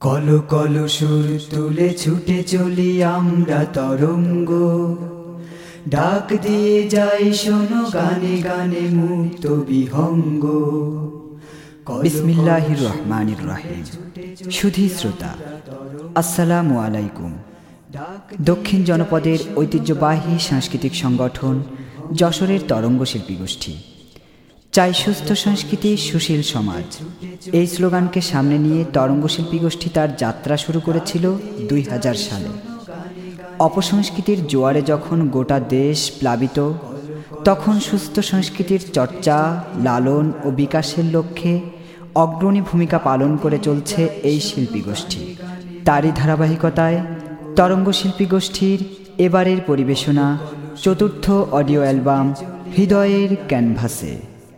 Call call সুর তুলে ছুটে চলি আমরা তরঙ্গ। ডাক দিয়ে যাই শোনো গানে গানে মুক্ত বিহঙ্গ। বিসমিল্লাহির রহমানির রহিম। সুধী শ্রোতা আসসালামু আলাইকুম। দক্ষিণ জনপদের ঐতিহ্যবাহী সাংস্কৃতিক সংগঠন যশোরের তরঙ্গ শিল্পী গোষ্ঠী। চাই সুস্থ সংস্কৃতি, সুশীল সমাজ। এই স্লোগানকে সামনে নিয়ে তরঙ্গ শিল্পী গোষ্ঠী তার যাত্রা শুরু করেছিল দুই হাজার সালে। অপসংস্কৃতির জোয়ারে যখন গোটা দেশ প্লাবিত, তখন সুস্থ সংস্কৃতির চর্চা, লালন ও বিকাশের লক্ষ্যে অগ্রণী ভূমিকা পালন করে চলছে এই শিল্পী গোষ্ঠী। তারই ধারাবাহিকতায় তরঙ্গ শিল্পী গোষ্ঠীর এবারের পরিবেশনা, চতুর্থ অডিও অ্যালবাম, হৃদয়ের ক্যানভাসে।